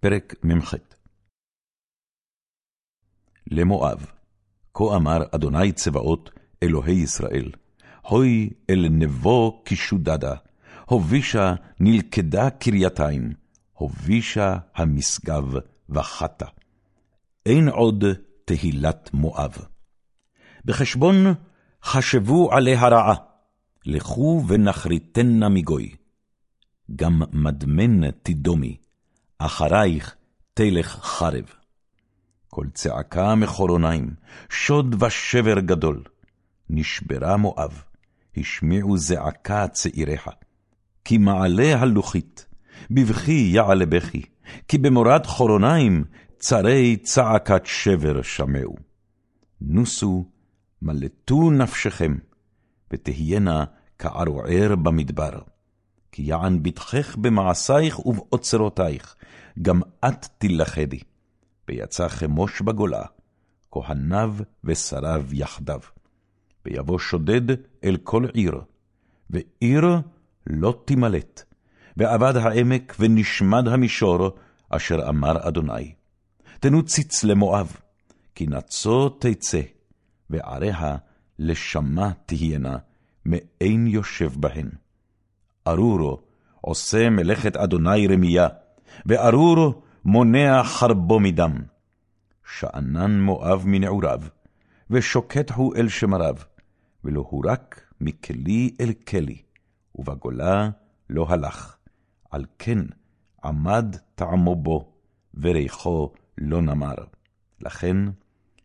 פרק מ"ח למואב, כה אמר אדוני צבאות, אלוהי ישראל, הוי אל נבו כשודדה, הובישה נלכדה קרייתיים, הובישה המשגב וחטא. אין עוד תהילת מואב. בחשבון חשבו עליה רעה, לכו ונחריתנה מגוי. גם מדמן תדומי, אחרייך תלך חרב. כל צעקה מחורוניים, שוד ושבר גדול. נשברה מואב, השמיעו זעקה צעיריך. כי מעלה הלוחית, בבכי יעלה בכי, כי במורד חורוניים צרי צעקת שבר שמעו. נוסו, מלטו נפשכם, ותהיינה כערוער במדבר. יען בטחך במעשייך ובאוצרותייך, גם את תילכדי. ויצא חמוש בגולה, כהניו ושריו יחדיו. ויבוא שודד אל כל עיר, ועיר לא תימלט. ואבד העמק ונשמד המישור, אשר אמר אדוני. תנו ציץ למואב, כי נצו תצא, ועריה לשמה תהיינה, מאין יושב בהן. ארורו עושה מלאכת אדוני רמיה, וארור מונע חרבו מדם. שאנן מואב מנעוריו, ושוקט הוא אל שמריו, ולא הורק מכלי אל כלי, ובגולה לא הלך. על כן עמד טעמו בו, וריחו לא נמר. לכן,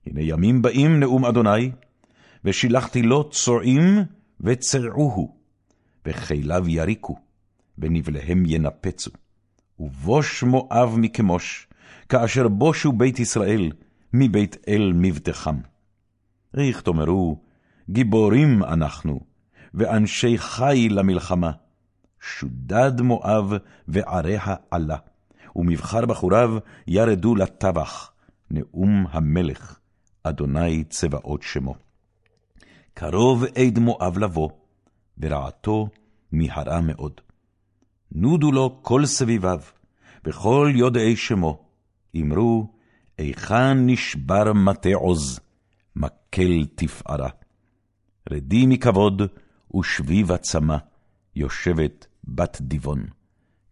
הנה ימים באים נאום אדוני, ושילחתי לו צועים וצרעוהו, וחיליו יריקו, ונבליהם ינפצו. ובוש מואב מכמוש, כאשר בושו בית ישראל מבית אל מבטחם. איך תאמרו, גיבורים אנחנו, ואנשי חי למלחמה. שודד מואב ועריה עלה, ומבחר בחוריו ירדו לטבח, נאום המלך, אדוני צבאות שמו. קרוב עד מואב לבוא, ורעתו מהרה מאוד. נודו לו כל סביביו, וכל יודעי שמו, אמרו, היכן נשבר מטה עוז, מקל תפארה. רדי מכבוד, ושביב עצמה, יושבת בת דיבון.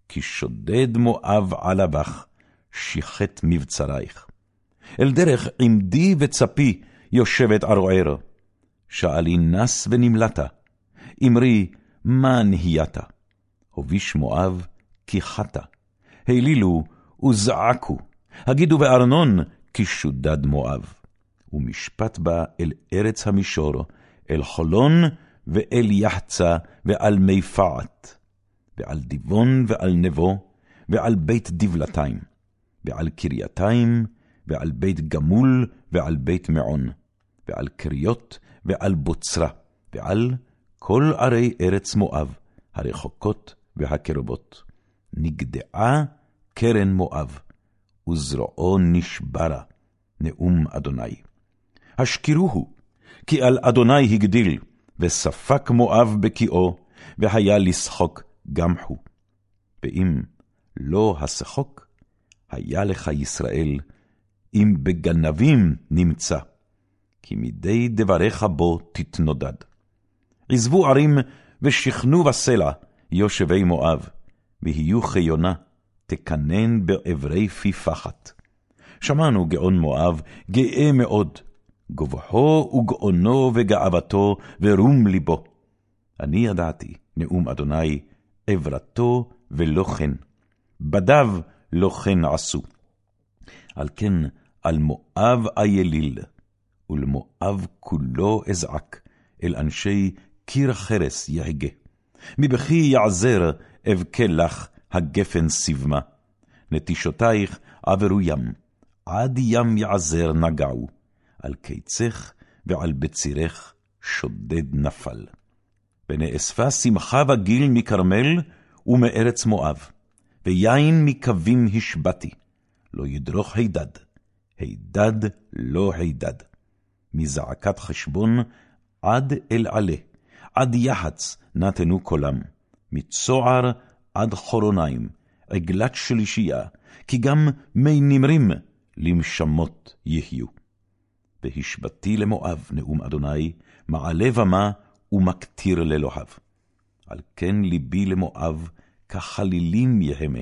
כי שודד מואב עלה בך, שיחת מבצרייך. אל דרך עמדי וצפי, יושבת ערוער. שאלי נס ונמלטה, אמרי, מה נהייתה? הוביש מואב, כי חטא. העלילו וזעקו, הגידו בארנון, כי שודד מואב. ומשפט בה אל ארץ המישור, אל חולון ואל יחצה ועל מי פעט, ועל דיבון ועל נבו, ועל בית דבלתיים, ועל קרייתיים, ועל בית גמול, ועל בית מעון, ועל קריות, ועל בוצרה, ועל כל ערי ארץ מואב, הרחוקות והקרבות. נגדעה קרן מואב, וזרועו נשברה, נאום אדוני. השכירוהו, כי על אדוני הגדיל, וספק מואב בקיאו, והיה לשחוק גם הוא. ואם לא השחוק, היה לך ישראל, אם בגנבים נמצא, כי מדי דבריך בו תתנודד. עזבו ערים ושכנו בסלע, יושבי מואב, ויהיו כיונה, תקנן בעברי פי פחת. שמענו גאון מואב, גאה מאוד, גובחו וגאונו וגאוותו ורום ליבו. אני ידעתי, נאום אדוני, עברתו ולא כן, בדיו לא כן עשו. על כן, על מואב אייליל, ולמואב כולו אזעק, אל אנשי קיר חרס יהגה. מבכי יעזר אבכה לך הגפן סבמה. נטישותייך עברו ים, עד ים יעזר נגעו. על קיצך ועל בצירך שודד נפל. ונאספה שמחה וגיל מכרמל ומארץ מואב, ויין מקווים השבתי, לא ידרוך הידד, הידד לא הידד. מזעקת חשבון עד אל עלה, עד יחץ נתנו קולם, מצוער עד חורוניים, עגלת שלישייה, כי גם מי נמרים למשמות יהיו. והשבתי למואב, נאום אדוני, מעלה במה ומקטיר לאלוהיו. על כן ליבי למואב כחלילים יהמה,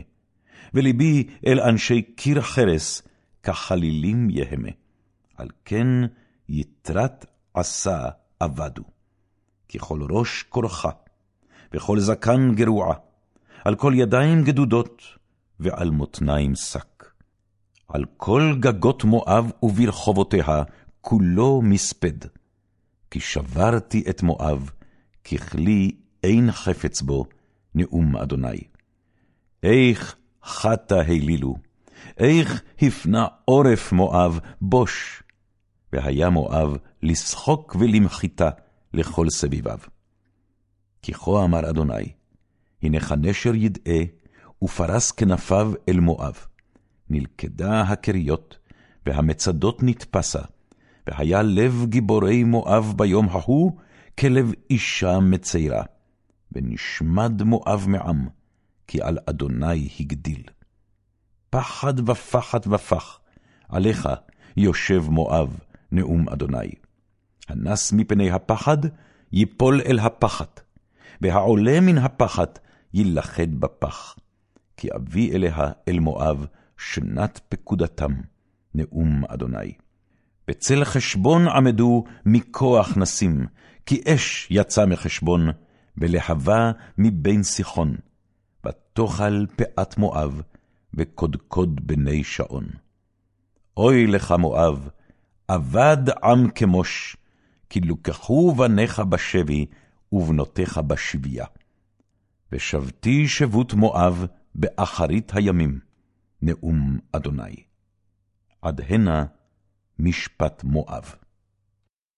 ולבי אל אנשי קיר חרס כחלילים יהמה. על כן יתרת עשה אבדו. ככל ראש כורחה, וכל זקן גרועה, על כל ידיים גדודות, ועל מותניים שק. על כל גגות מואב וברחובותיה, כולו מספד. כי שברתי את מואב, ככלי אין חפץ בו, נאום אדוני. איך חטא העלילו, איך הפנה עורף מואב בוש, והיה מואב לשחוק ולמחיתה לכל סביביו. כי כה אמר אדוני, הנך נשר ידעה, ופרס כנפיו אל מואב. נלכדה הכריות, והמצדות נתפסה, והיה לב גיבורי מואב ביום ההוא, כלב אישה מציירה. ונשמד מואב מעם, כי על אדוני הגדיל. פחד ופחד ופח, עליך יושב מואב, נאום אדוני. הנס מפני הפחד, יפול אל הפחת, והעולה מן הפחת, יילכד בפח. כי אביא אליה אל מואב שנת פקודתם, נאום אדוני. בצל חשבון עמדו מכוח נסים, כי אש יצא מחשבון, ולהבה מבין סיחון, ותאכל פאת מואב, וקודקוד בני שעון. אוי לך מואב, אבד עם כמוש, כי לוקחו בניך בשבי, ובנותיך בשביה. ושבתי שבות מואב באחרית הימים, נאום אדוני. עד הנה משפט מואב.